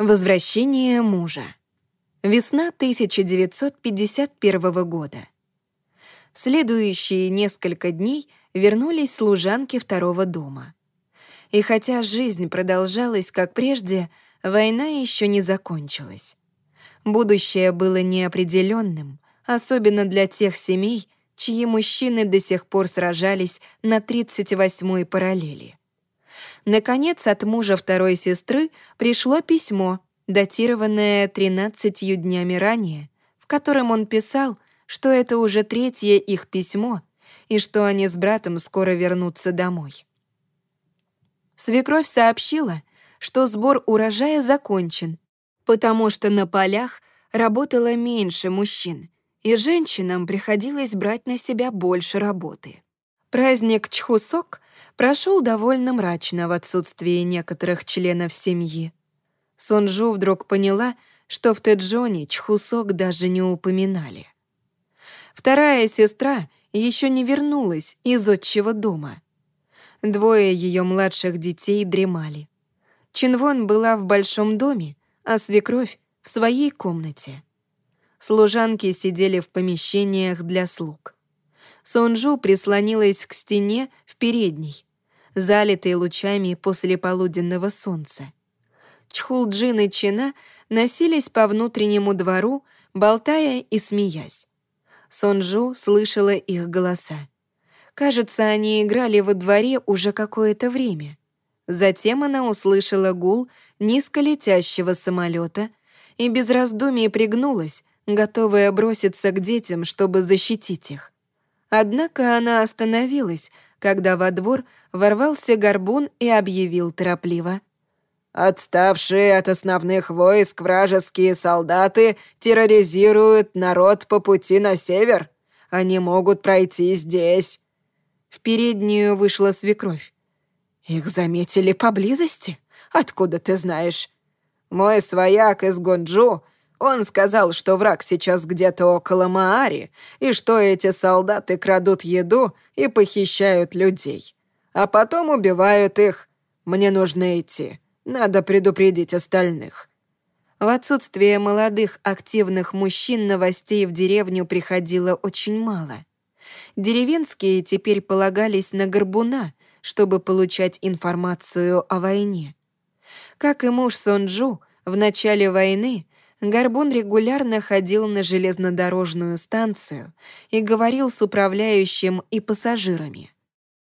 Возвращение мужа. Весна 1951 года. В следующие несколько дней вернулись служанки второго дома. И хотя жизнь продолжалась как прежде, война еще не закончилась. Будущее было неопределенным, особенно для тех семей, чьи мужчины до сих пор сражались на 38-й параллели. Наконец, от мужа второй сестры пришло письмо, датированное 13 днями ранее, в котором он писал, что это уже третье их письмо и что они с братом скоро вернутся домой. Свекровь сообщила, что сбор урожая закончен, потому что на полях работало меньше мужчин, и женщинам приходилось брать на себя больше работы. Праздник Чхусок прошел довольно мрачно в отсутствии некоторых членов семьи. Сонджу вдруг поняла, что в Тэджоне Чхусок даже не упоминали. Вторая сестра еще не вернулась из отчего дома. Двое ее младших детей дремали. Чинвон была в большом доме, а свекровь — в своей комнате. Служанки сидели в помещениях для слуг. Сонджу прислонилась к стене в передней, залитой лучами после полуденного солнца. Чхулджин и Чина носились по внутреннему двору, болтая и смеясь. Сонджу слышала их голоса. Кажется, они играли во дворе уже какое-то время. Затем она услышала гул низколетящего самолета и без раздумий пригнулась, готовая броситься к детям, чтобы защитить их. Однако она остановилась, когда во двор ворвался горбун и объявил торопливо. «Отставшие от основных войск вражеские солдаты терроризируют народ по пути на север. Они могут пройти здесь». В переднюю вышла свекровь. «Их заметили поблизости? Откуда ты знаешь?» «Мой свояк из Гонджу он сказал, что враг сейчас где-то около Маари, и что эти солдаты крадут еду и похищают людей. А потом убивают их. Мне нужно идти. Надо предупредить остальных». В отсутствие молодых активных мужчин новостей в деревню приходило очень мало. Деревенские теперь полагались на горбуна, чтобы получать информацию о войне. Как и муж Сонджу, в начале войны Горбун регулярно ходил на железнодорожную станцию и говорил с управляющим и пассажирами.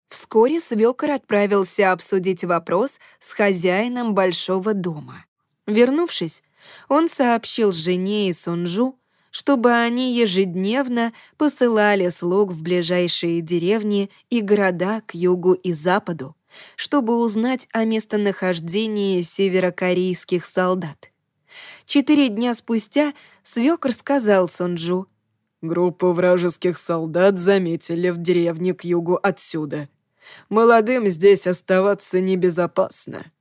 Вскоре свёкор отправился обсудить вопрос с хозяином большого дома. Вернувшись, он сообщил жене и Сунжу, чтобы они ежедневно посылали слуг в ближайшие деревни и города к югу и западу, чтобы узнать о местонахождении северокорейских солдат. Четыре дня спустя свёкор сказал Сонджу. «Группу вражеских солдат заметили в деревне к югу отсюда. Молодым здесь оставаться небезопасно.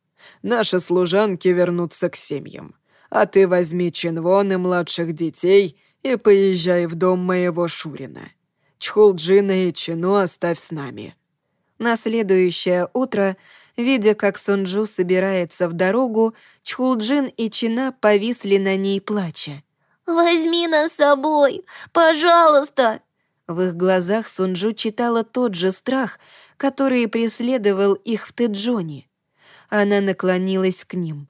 Наши служанки вернутся к семьям. А ты возьми Чинвон и младших детей и поезжай в дом моего Шурина. Чхулджина и Чину оставь с нами». На следующее утро Видя, как Сонджу собирается в дорогу, Чхулджин и Чина повисли на ней, плача. «Возьми нас с собой, пожалуйста!» В их глазах Сунджу читала тот же страх, который преследовал их в Тэджоне. Она наклонилась к ним.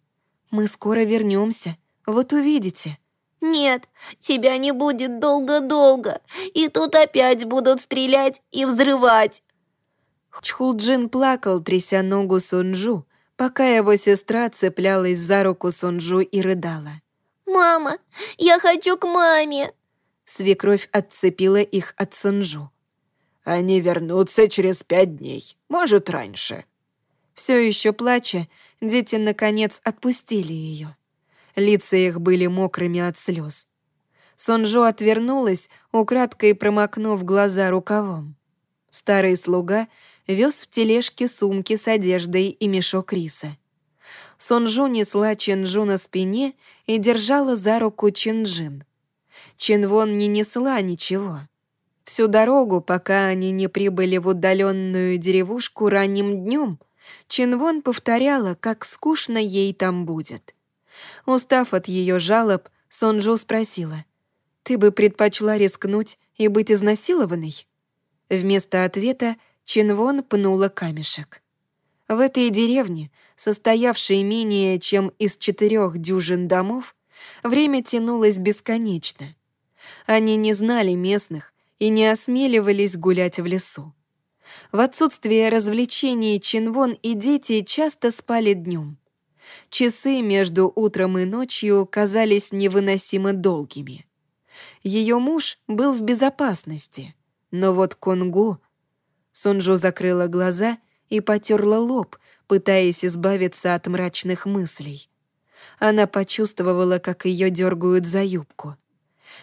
«Мы скоро вернемся, вот увидите». «Нет, тебя не будет долго-долго, и тут опять будут стрелять и взрывать. Чхулджин плакал, тряся ногу Сунжу, пока его сестра цеплялась за руку Сунжу и рыдала. «Мама, я хочу к маме!» Свекровь отцепила их от Сунжу. «Они вернутся через пять дней, может, раньше». Все еще плача, дети, наконец, отпустили ее. Лица их были мокрыми от слез. Сонжо отвернулась, украдкой промокнув глаза рукавом. Старый слуга вез в тележке сумки с одеждой и мешок риса. Сонжу несла Чинжу на спине и держала за руку Чинжин. Чинвон не несла ничего. Всю дорогу, пока они не прибыли в удаленную деревушку ранним днем, Чинвон повторяла, как скучно ей там будет. Устав от ее жалоб, Сонджу спросила, «Ты бы предпочла рискнуть и быть изнасилованной?» Вместо ответа Чинвон пнула камешек. В этой деревне, состоявшей менее чем из четырех дюжин домов, время тянулось бесконечно. Они не знали местных и не осмеливались гулять в лесу. В отсутствие развлечений Чинвон и дети часто спали днем. Часы между утром и ночью казались невыносимо долгими. Ее муж был в безопасности, но вот Конгу... Сунжо закрыла глаза и потерла лоб, пытаясь избавиться от мрачных мыслей. Она почувствовала, как ее дергают за юбку.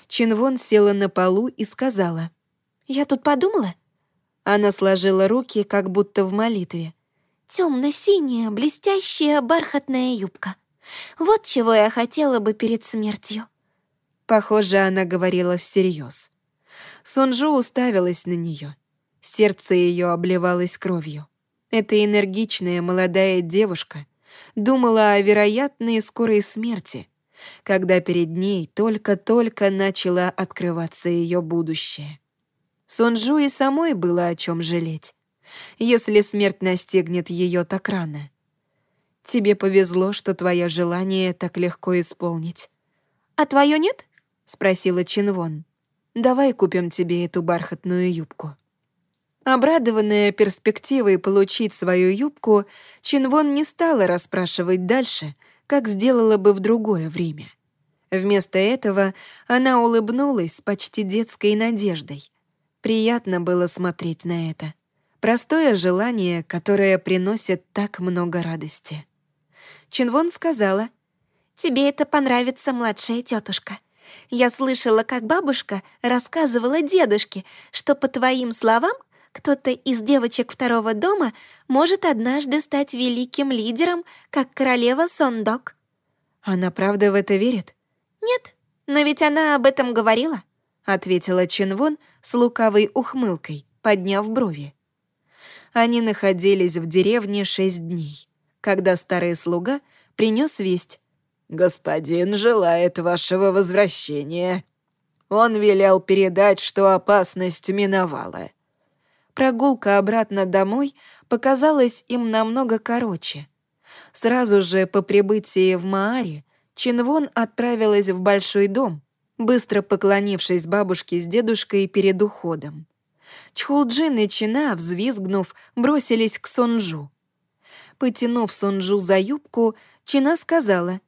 Чинвон села на полу и сказала. «Я тут подумала». Она сложила руки, как будто в молитве. Темно-синяя, блестящая бархатная юбка. Вот чего я хотела бы перед смертью». Похоже, она говорила всерьез. Сунжу уставилась на нее. Сердце ее обливалось кровью. Эта энергичная молодая девушка думала о вероятной скорой смерти, когда перед ней только-только начало открываться ее будущее. Сунжу и самой было о чем жалеть, если смерть настигнет ее так рано. Тебе повезло, что твое желание так легко исполнить. «А твое нет?» — спросила Чинвон. «Давай купим тебе эту бархатную юбку». Обрадованная перспективой получить свою юбку, Чинвон не стала расспрашивать дальше, как сделала бы в другое время. Вместо этого она улыбнулась с почти детской надеждой. Приятно было смотреть на это. Простое желание, которое приносит так много радости. Чинвон сказала, «Тебе это понравится, младшая тетушка. Я слышала, как бабушка рассказывала дедушке, что, по твоим словам, кто-то из девочек второго дома может однажды стать великим лидером, как королева Сондок. Она правда в это верит? Нет, но ведь она об этом говорила, ответила Чинвон с лукавой ухмылкой, подняв брови. Они находились в деревне шесть дней, когда старый слуга принес весть. «Господин желает вашего возвращения. Он велел передать, что опасность миновала. Прогулка обратно домой показалась им намного короче. Сразу же по прибытии в Мааре Чинвон отправилась в большой дом, быстро поклонившись бабушке с дедушкой перед уходом. Чхулджин и Чина, взвизгнув, бросились к Сонджу. Потянув Сонджу за юбку, Чина сказала,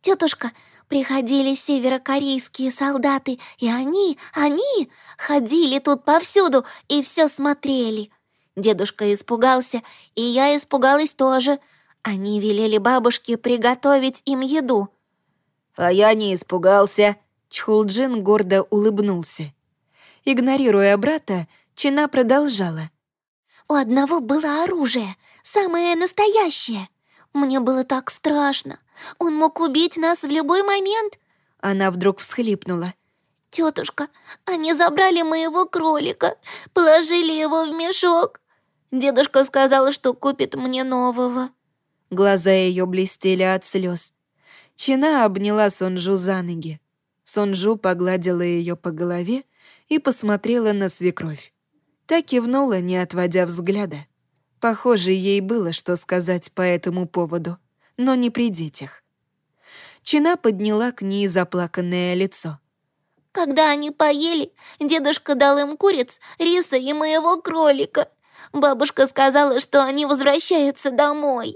«Тетушка, приходили северокорейские солдаты, и они, они ходили тут повсюду и все смотрели. Дедушка испугался, и я испугалась тоже. Они велели бабушке приготовить им еду. «А я не испугался», — Чхулджин гордо улыбнулся. Игнорируя брата, Чина продолжала. «У одного было оружие, самое настоящее. Мне было так страшно. Он мог убить нас в любой момент!» Она вдруг всхлипнула. «Тетушка, они забрали моего кролика, положили его в мешок. Дедушка сказал, что купит мне нового». Глаза ее блестели от слез. Чина обняла Сонжу за ноги. Сонжу погладила ее по голове и посмотрела на свекровь. Так кивнула, не отводя взгляда. Похоже, ей было что сказать по этому поводу но не при детях. Чина подняла к ней заплаканное лицо. «Когда они поели, дедушка дал им куриц, риса и моего кролика. Бабушка сказала, что они возвращаются домой».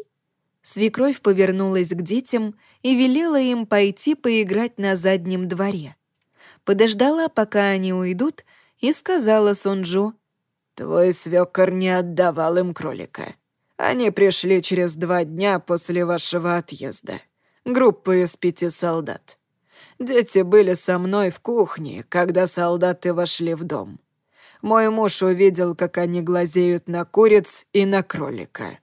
Свекровь повернулась к детям и велела им пойти поиграть на заднем дворе. Подождала, пока они уйдут, и сказала Сонджу, «Твой свекор не отдавал им кролика. Они пришли через два дня после вашего отъезда. Группа из пяти солдат. Дети были со мной в кухне, когда солдаты вошли в дом. Мой муж увидел, как они глазеют на куриц и на кролика.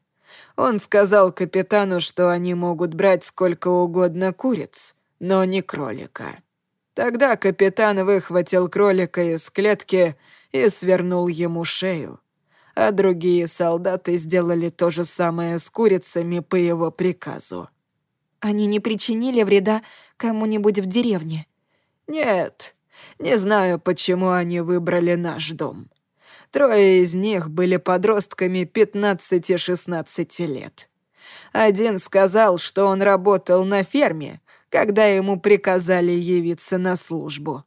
Он сказал капитану, что они могут брать сколько угодно куриц, но не кролика. Тогда капитан выхватил кролика из клетки и свернул ему шею а другие солдаты сделали то же самое с курицами по его приказу. Они не причинили вреда кому-нибудь в деревне?» «Нет, не знаю, почему они выбрали наш дом. Трое из них были подростками 15-16 лет. Один сказал, что он работал на ферме, когда ему приказали явиться на службу.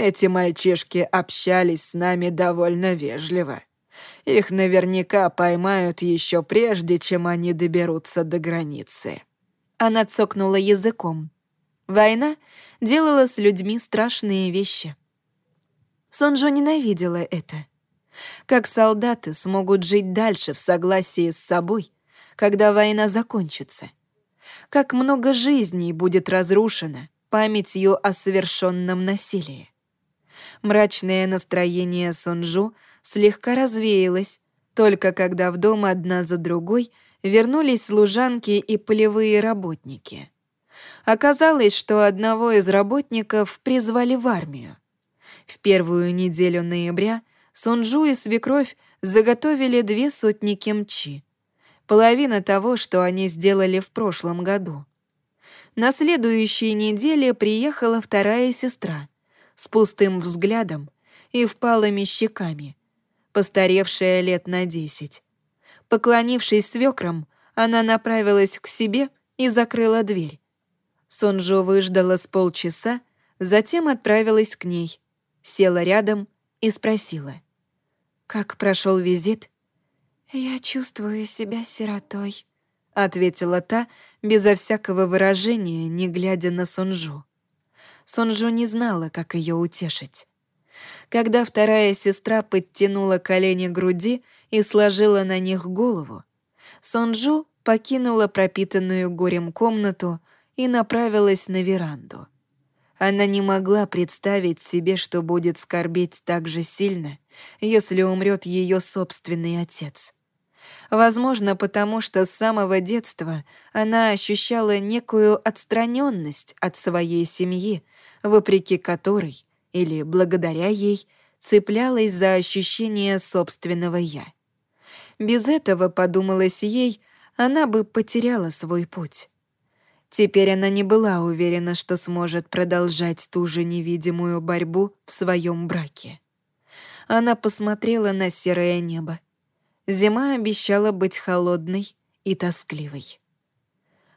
Эти мальчишки общались с нами довольно вежливо. Их наверняка поймают еще прежде, чем они доберутся до границы». Она цокнула языком. Война делала с людьми страшные вещи. Сонджо ненавидела это. Как солдаты смогут жить дальше в согласии с собой, когда война закончится? Как много жизней будет разрушено памятью о совершенном насилии? Мрачное настроение Сонджу слегка развеялось, только когда в дом одна за другой вернулись служанки и полевые работники. Оказалось, что одного из работников призвали в армию. В первую неделю ноября Сунжу и свекровь заготовили две сотни кимчи. Половина того, что они сделали в прошлом году. На следующей неделе приехала вторая сестра с пустым взглядом и впалыми щеками, постаревшая лет на десять. Поклонившись свекрам, она направилась к себе и закрыла дверь. Сонжо выждала с полчаса, затем отправилась к ней, села рядом и спросила. «Как прошел визит?» «Я чувствую себя сиротой», — ответила та, безо всякого выражения, не глядя на Сонжу. Сонжу не знала, как ее утешить. Когда вторая сестра подтянула колени к груди и сложила на них голову, Сонжу покинула пропитанную горем комнату и направилась на веранду. Она не могла представить себе, что будет скорбеть так же сильно, если умрет ее собственный отец. Возможно, потому что с самого детства она ощущала некую отстраненность от своей семьи, вопреки которой или благодаря ей цеплялась за ощущение собственного «я». Без этого, подумалось ей, она бы потеряла свой путь. Теперь она не была уверена, что сможет продолжать ту же невидимую борьбу в своем браке. Она посмотрела на серое небо. Зима обещала быть холодной и тоскливой.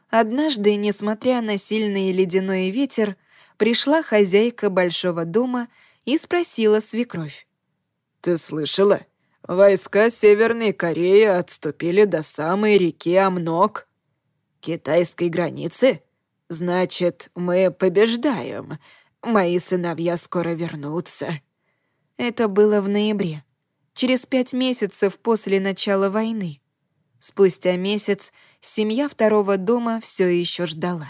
Однажды, несмотря на сильный ледяной ветер, пришла хозяйка большого дома и спросила свекровь. «Ты слышала? Войска Северной Кореи отступили до самой реки Амнок. Китайской границы? Значит, мы побеждаем. Мои сыновья скоро вернутся». Это было в ноябре, через пять месяцев после начала войны. Спустя месяц семья второго дома все еще ждала.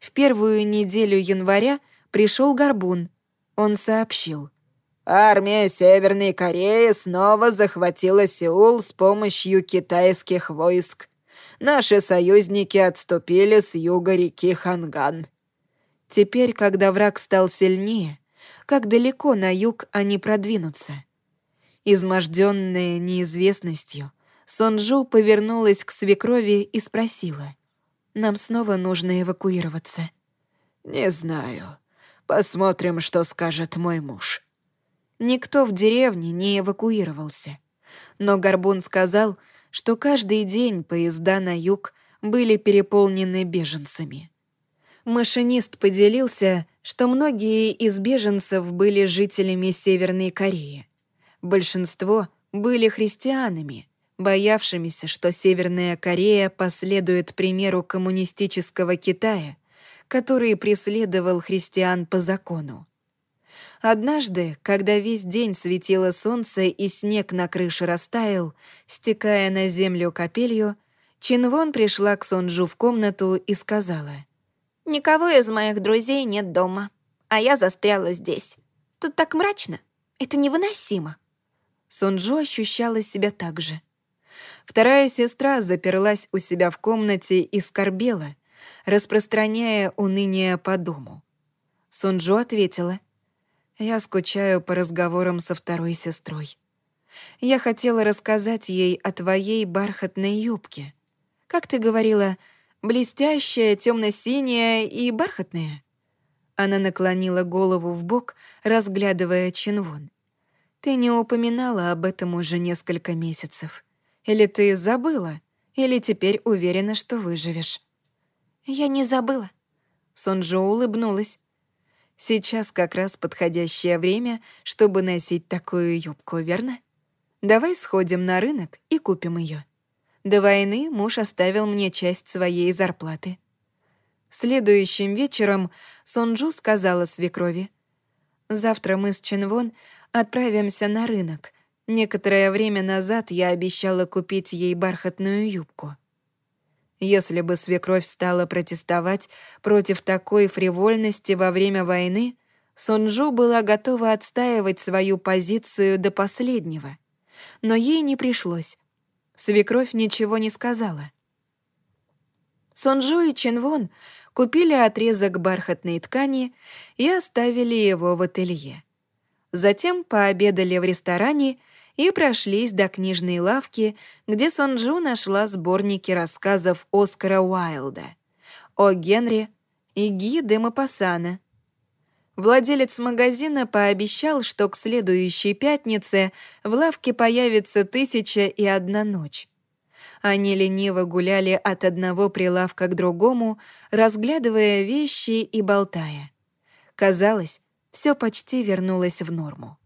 В первую неделю января пришел Горбун. Он сообщил. «Армия Северной Кореи снова захватила Сеул с помощью китайских войск. Наши союзники отступили с юга реки Ханган». Теперь, когда враг стал сильнее, как далеко на юг они продвинутся? Изможденная неизвестностью, Сонджу повернулась к свекрови и спросила — нам снова нужно эвакуироваться». «Не знаю. Посмотрим, что скажет мой муж». Никто в деревне не эвакуировался. Но Горбун сказал, что каждый день поезда на юг были переполнены беженцами. Машинист поделился, что многие из беженцев были жителями Северной Кореи. Большинство были христианами — боявшимися, что Северная Корея последует примеру коммунистического Китая, который преследовал христиан по закону. Однажды, когда весь день светило солнце и снег на крыше растаял, стекая на землю капелью, Чинвон пришла к Сонджу в комнату и сказала. «Никого из моих друзей нет дома, а я застряла здесь. Тут так мрачно. Это невыносимо». Сонджу ощущала себя так же. Вторая сестра заперлась у себя в комнате и скорбела, распространяя уныние по дому. Сунджо ответила, «Я скучаю по разговорам со второй сестрой. Я хотела рассказать ей о твоей бархатной юбке. Как ты говорила, Блестящая, темно-синяя и бархатная. Она наклонила голову в бок, разглядывая Чинвон. «Ты не упоминала об этом уже несколько месяцев. Или ты забыла, или теперь уверена, что выживешь?» «Я не забыла». Сонджо улыбнулась. «Сейчас как раз подходящее время, чтобы носить такую юбку, верно? Давай сходим на рынок и купим ее. До войны муж оставил мне часть своей зарплаты. Следующим вечером Сонджу сказала свекрови. «Завтра мы с Чинвон отправимся на рынок. Некоторое время назад я обещала купить ей бархатную юбку». Если бы свекровь стала протестовать против такой фривольности во время войны, Сонджу была готова отстаивать свою позицию до последнего. Но ей не пришлось. Свекровь ничего не сказала. Сонджу и Чинвон купили отрезок бархатной ткани и оставили его в ателье. Затем пообедали в ресторане и прошлись до книжной лавки, где Сонджу нашла сборники рассказов Оскара Уайлда о Генри и Ги де Мапассана. Владелец магазина пообещал, что к следующей пятнице в лавке появится «Тысяча и одна ночь». Они лениво гуляли от одного прилавка к другому, разглядывая вещи и болтая. Казалось, все почти вернулось в норму.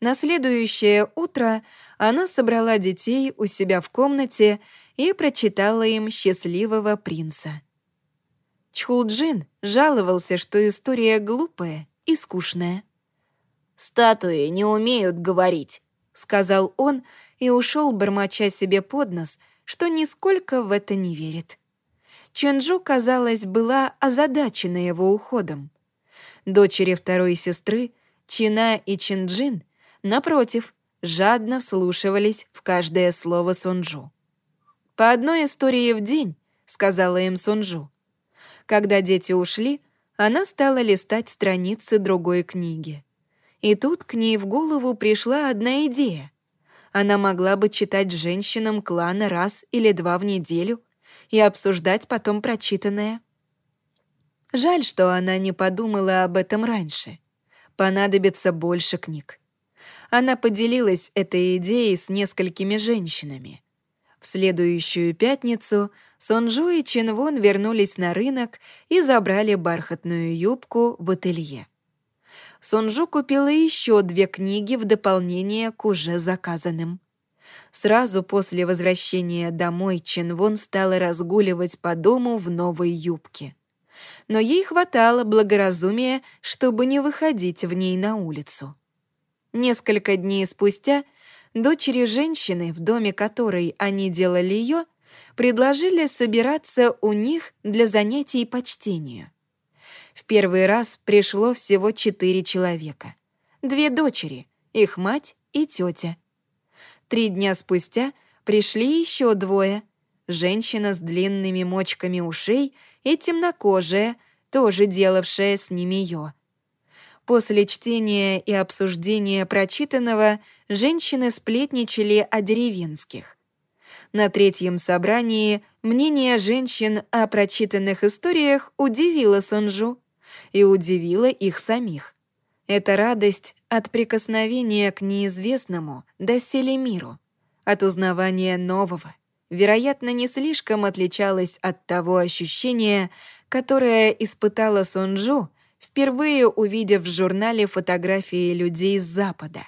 На следующее утро она собрала детей у себя в комнате и прочитала им «Счастливого принца». Чхулджин жаловался, что история глупая и скучная. «Статуи не умеют говорить», — сказал он, и ушел, бормоча себе под нос, что нисколько в это не верит. Чунджу, казалось, была озадачена его уходом. Дочери второй сестры, Чина и Чинджин, напротив, жадно вслушивались в каждое слово Сунджу. «По одной истории в день», — сказала им Сунджу. Когда дети ушли, она стала листать страницы другой книги. И тут к ней в голову пришла одна идея — она могла бы читать женщинам клана раз или два в неделю и обсуждать потом прочитанное. Жаль, что она не подумала об этом раньше. Понадобится больше книг. Она поделилась этой идеей с несколькими женщинами. В следующую пятницу Сонжу и Чинвон вернулись на рынок и забрали бархатную юбку в ателье. Сонжу купила еще две книги в дополнение к уже заказанным. Сразу после возвращения домой Чинвон стала разгуливать по дому в новой юбке. Но ей хватало благоразумия, чтобы не выходить в ней на улицу. Несколько дней спустя дочери женщины, в доме которой они делали ее, предложили собираться у них для занятий по чтению. В первый раз пришло всего четыре человека. Две дочери, их мать и тетя. Три дня спустя пришли еще двое. Женщина с длинными мочками ушей и темнокожая, тоже делавшая с ними ее. После чтения и обсуждения прочитанного женщины сплетничали о деревенских. На третьем собрании мнение женщин о прочитанных историях удивило Сонжу и удивила их самих. Это радость от прикосновения к неизвестному доселе миру, от узнавания нового, вероятно, не слишком отличалась от того ощущения, которое испытала Сонджу, впервые увидев в журнале фотографии людей с Запада.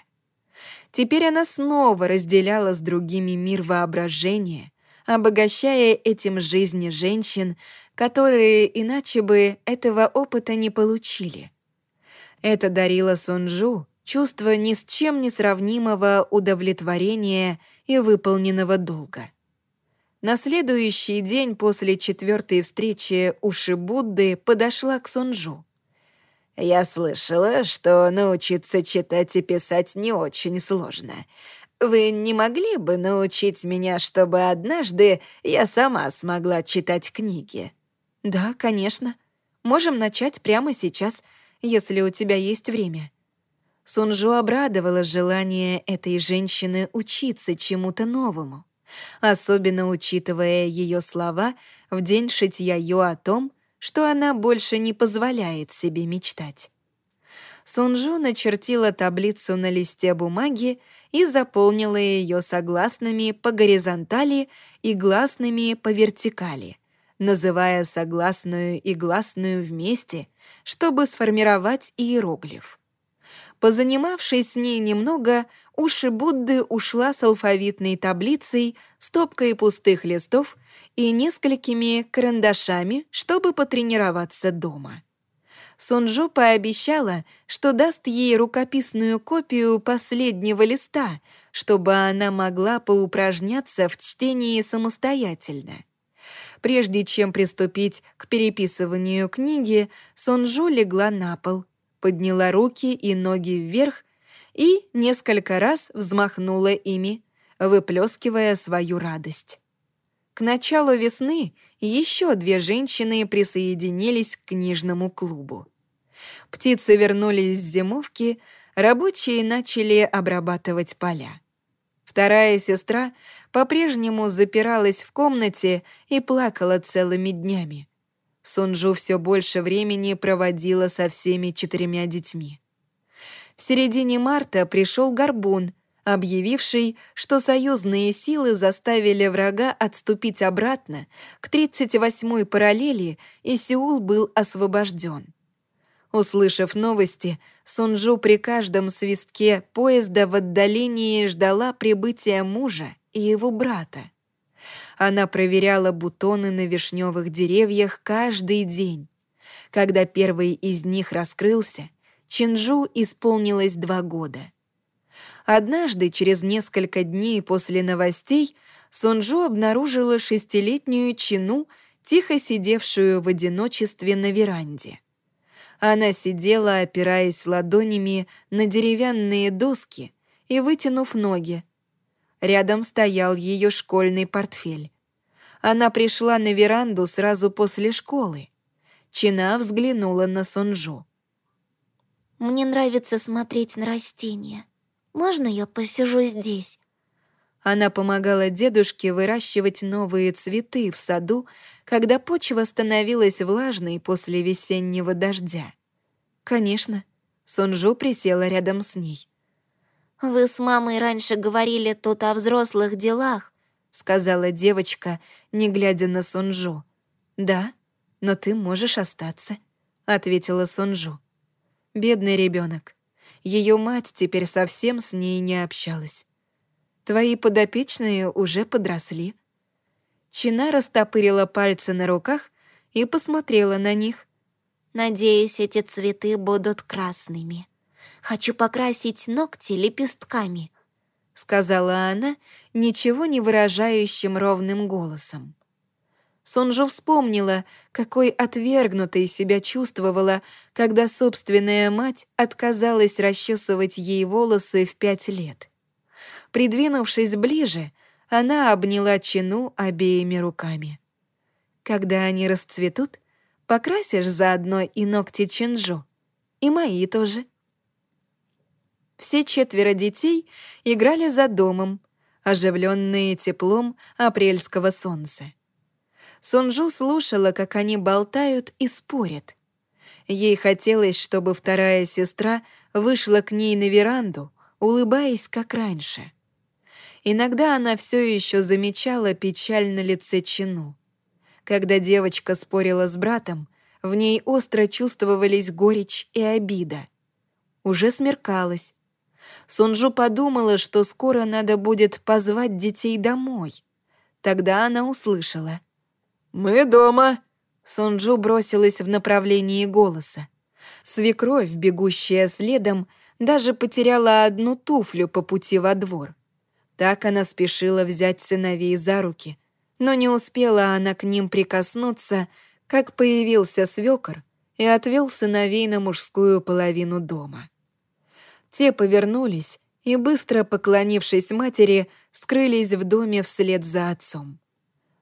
Теперь она снова разделяла с другими мир воображения, обогащая этим жизни женщин, которые иначе бы этого опыта не получили. Это дарило Сунжу чувство ни с чем не сравнимого удовлетворения и выполненного долга. На следующий день после четвертой встречи у Шибудды подошла к Сунжу. «Я слышала, что научиться читать и писать не очень сложно. Вы не могли бы научить меня, чтобы однажды я сама смогла читать книги?» «Да, конечно. Можем начать прямо сейчас, если у тебя есть время». Сунжу обрадовала желание этой женщины учиться чему-то новому. Особенно учитывая ее слова в день шитья Ю о том, что она больше не позволяет себе мечтать. Сунжу начертила таблицу на листе бумаги и заполнила ее согласными по горизонтали и гласными по вертикали, называя согласную и гласную вместе, чтобы сформировать иероглиф. Позанимавшись с ней немного, уши Будды ушла с алфавитной таблицей, стопкой пустых листов и несколькими карандашами, чтобы потренироваться дома. Сунжо пообещала, что даст ей рукописную копию последнего листа, чтобы она могла поупражняться в чтении самостоятельно. Прежде чем приступить к переписыванию книги, Сунжо легла на пол, подняла руки и ноги вверх и несколько раз взмахнула ими, выплескивая свою радость. К началу весны еще две женщины присоединились к книжному клубу. Птицы вернулись с зимовки, рабочие начали обрабатывать поля. Вторая сестра по-прежнему запиралась в комнате и плакала целыми днями. Сунжу все больше времени проводила со всеми четырьмя детьми. В середине марта пришел Горбун, объявивший, что союзные силы заставили врага отступить обратно к 38-й параллели, и Сеул был освобожден. Услышав новости, Сунжу при каждом свистке поезда в отдалении ждала прибытия мужа и его брата. Она проверяла бутоны на вишневых деревьях каждый день. Когда первый из них раскрылся, Чинжу исполнилось два года. Однажды, через несколько дней после новостей, Сунжу обнаружила шестилетнюю Чину, тихо сидевшую в одиночестве на веранде. Она сидела, опираясь ладонями на деревянные доски и вытянув ноги, Рядом стоял ее школьный портфель. Она пришла на веранду сразу после школы. Чина взглянула на Сонжу. «Мне нравится смотреть на растения. Можно я посижу здесь?» Она помогала дедушке выращивать новые цветы в саду, когда почва становилась влажной после весеннего дождя. Конечно, Сонжу присела рядом с ней. «Вы с мамой раньше говорили тут о взрослых делах», — сказала девочка, не глядя на Сунжу. «Да, но ты можешь остаться», — ответила Сунжу. «Бедный ребенок. Ее мать теперь совсем с ней не общалась. Твои подопечные уже подросли». Чина растопырила пальцы на руках и посмотрела на них. «Надеюсь, эти цветы будут красными». Хочу покрасить ногти лепестками», — сказала она ничего не выражающим ровным голосом. Сонжу вспомнила, какой отвергнутой себя чувствовала, когда собственная мать отказалась расчесывать ей волосы в пять лет. Придвинувшись ближе, она обняла Чину обеими руками. «Когда они расцветут, покрасишь заодно и ногти Чинжу, и мои тоже». Все четверо детей играли за домом, оживленные теплом апрельского солнца. Сунжу слушала, как они болтают и спорят. Ей хотелось, чтобы вторая сестра вышла к ней на веранду, улыбаясь, как раньше. Иногда она все еще замечала печаль на лице Чину. Когда девочка спорила с братом, в ней остро чувствовались горечь и обида. Уже смеркалось, Сунжу подумала, что скоро надо будет позвать детей домой. Тогда она услышала. «Мы дома!» Сунжу бросилась в направлении голоса. Свекровь, бегущая следом, даже потеряла одну туфлю по пути во двор. Так она спешила взять сыновей за руки, но не успела она к ним прикоснуться, как появился свекор и отвел сыновей на мужскую половину дома. Те повернулись и, быстро поклонившись матери, скрылись в доме вслед за отцом.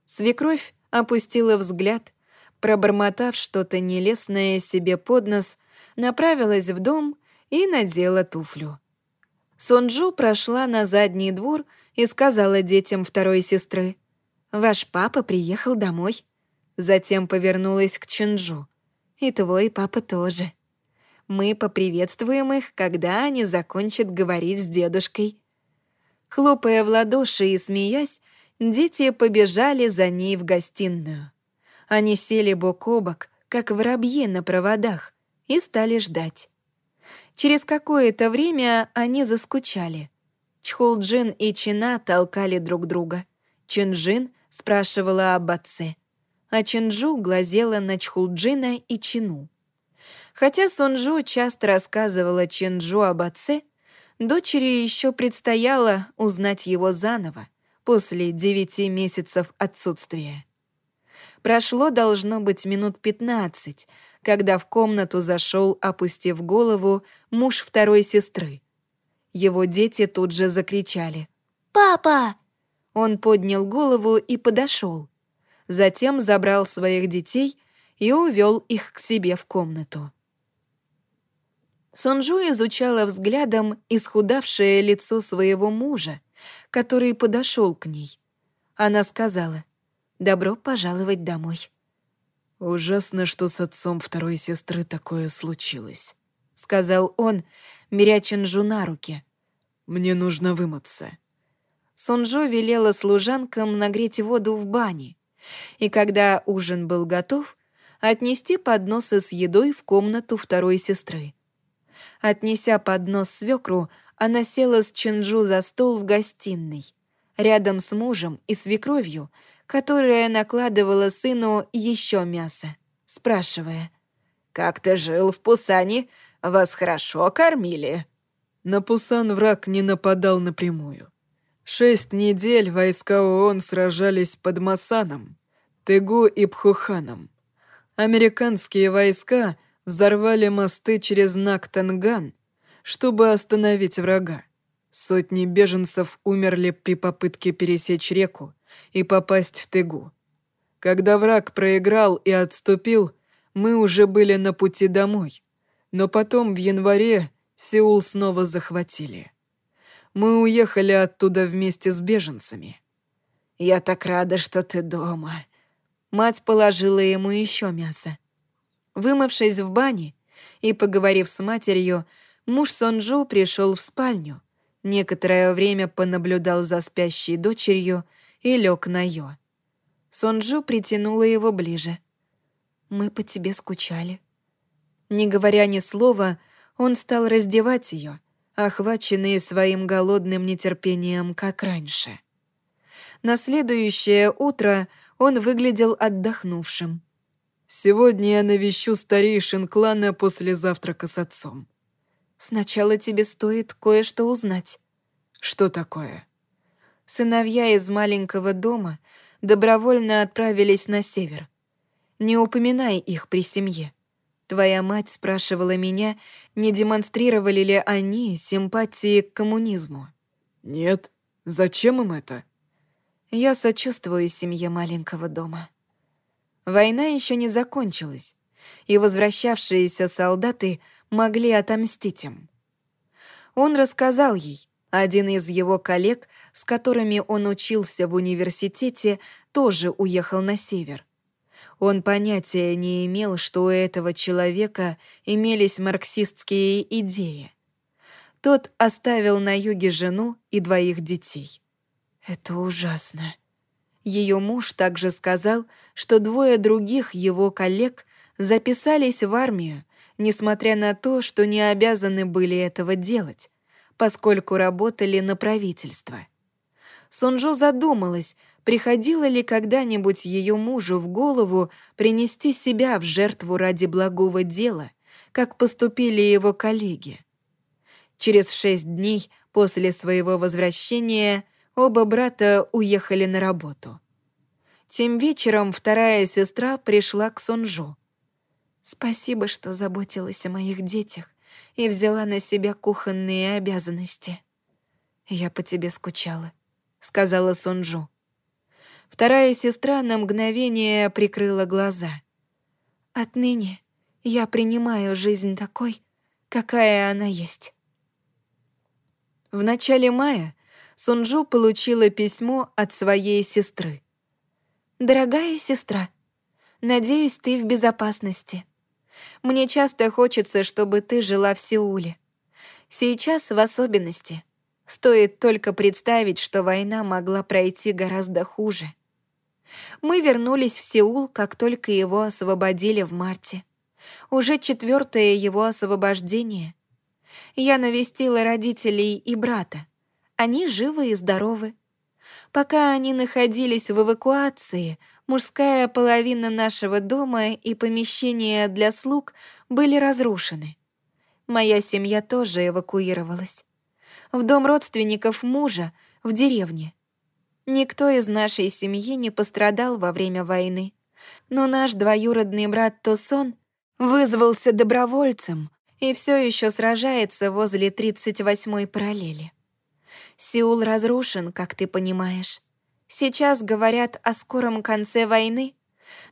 Свекровь опустила взгляд, пробормотав что-то нелестное себе под нос, направилась в дом и надела туфлю. Сонджу прошла на задний двор и сказала детям второй сестры, «Ваш папа приехал домой». Затем повернулась к Чинджу. «И твой папа тоже. Мы поприветствуем их, когда они закончат говорить с дедушкой». Хлопая в ладоши и смеясь, дети побежали за ней в гостиную. Они сели бок о бок, как воробьи на проводах, и стали ждать. Через какое-то время они заскучали. Чхулджин и Чина толкали друг друга. Чинджин спрашивала об отце, а Чинджу глазела на Чхулджина и Чину. Хотя Сонджу часто рассказывала Чинджу об отце, дочери еще предстояло узнать его заново после девяти месяцев отсутствия. Прошло, должно быть, минут пятнадцать, когда в комнату зашел, опустив голову, муж второй сестры. Его дети тут же закричали. «Папа!» Он поднял голову и подошел. Затем забрал своих детей и увел их к себе в комнату. Сунжу изучала взглядом исхудавшее лицо своего мужа, который подошел к ней. Она сказала, «Добро пожаловать домой». «Ужасно, что с отцом второй сестры такое случилось», — сказал он, беря Чинжу на руки. «Мне нужно вымыться». Сунжо велела служанкам нагреть воду в бане, и когда ужин был готов, отнести подносы с едой в комнату второй сестры. Отнеся поднос свекру, она села с Чинджу за стол в гостиной, рядом с мужем и свекровью, которая накладывала сыну еще мясо, спрашивая, «Как ты жил в Пусане? Вас хорошо кормили?» На Пусан враг не нападал напрямую. Шесть недель войска ООН сражались под Масаном, Тыгу и Пхуханом. Американские войска взорвали мосты через Нактанган, чтобы остановить врага. Сотни беженцев умерли при попытке пересечь реку и попасть в Тыгу. Когда враг проиграл и отступил, мы уже были на пути домой. Но потом в январе Сеул снова захватили. Мы уехали оттуда вместе с беженцами. «Я так рада, что ты дома». Мать положила ему еще мясо. Вымывшись в бане и поговорив с матерью, муж Сонджу пришел в спальню. Некоторое время понаблюдал за спящей дочерью и лег на Йо. Сонджу притянула его ближе. «Мы по тебе скучали». Не говоря ни слова, он стал раздевать ее, охваченный своим голодным нетерпением, как раньше. На следующее утро он выглядел отдохнувшим. «Сегодня я навещу старейшин клана после завтрака с отцом». «Сначала тебе стоит кое-что узнать». «Что такое?» Сыновья из маленького дома добровольно отправились на север. Не упоминай их при семье. Твоя мать спрашивала меня, не демонстрировали ли они симпатии к коммунизму. Нет. Зачем им это? Я сочувствую семье маленького дома. Война еще не закончилась, и возвращавшиеся солдаты могли отомстить им. Он рассказал ей, один из его коллег, с которыми он учился в университете, тоже уехал на север. Он понятия не имел, что у этого человека имелись марксистские идеи. Тот оставил на юге жену и двоих детей. Это ужасно. Ее муж также сказал, что двое других его коллег записались в армию, несмотря на то, что не обязаны были этого делать, поскольку работали на правительство. Сунжо задумалась, приходило ли когда-нибудь ее мужу в голову принести себя в жертву ради благого дела, как поступили его коллеги. Через шесть дней после своего возвращения оба брата уехали на работу. Тем вечером вторая сестра пришла к Сунжо. «Спасибо, что заботилась о моих детях и взяла на себя кухонные обязанности. Я по тебе скучала», — сказала Сунжу. Вторая сестра на мгновение прикрыла глаза. «Отныне я принимаю жизнь такой, какая она есть». В начале мая Сунджу получила письмо от своей сестры. «Дорогая сестра, надеюсь, ты в безопасности. Мне часто хочется, чтобы ты жила в Сеуле. Сейчас в особенности. Стоит только представить, что война могла пройти гораздо хуже. Мы вернулись в Сеул, как только его освободили в марте. Уже четвертое его освобождение. Я навестила родителей и брата. Они живы и здоровы. Пока они находились в эвакуации, мужская половина нашего дома и помещения для слуг были разрушены. Моя семья тоже эвакуировалась. В дом родственников мужа, в деревне. Никто из нашей семьи не пострадал во время войны. Но наш двоюродный брат Тосон вызвался добровольцем и все еще сражается возле 38-й параллели. Сеул разрушен, как ты понимаешь. Сейчас говорят о скором конце войны,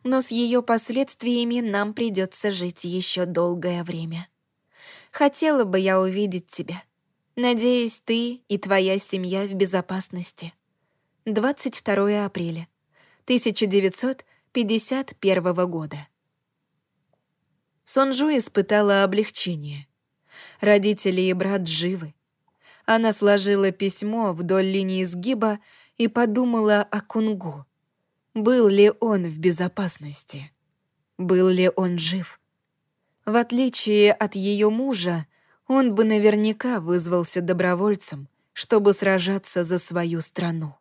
но с ее последствиями нам придется жить еще долгое время. Хотела бы я увидеть тебя. Надеюсь, ты и твоя семья в безопасности. 22 апреля 1951 года. Сонжу испытала облегчение. Родители и брат живы. Она сложила письмо вдоль линии сгиба и подумала о Кунгу. Был ли он в безопасности? Был ли он жив? В отличие от ее мужа, он бы наверняка вызвался добровольцем, чтобы сражаться за свою страну.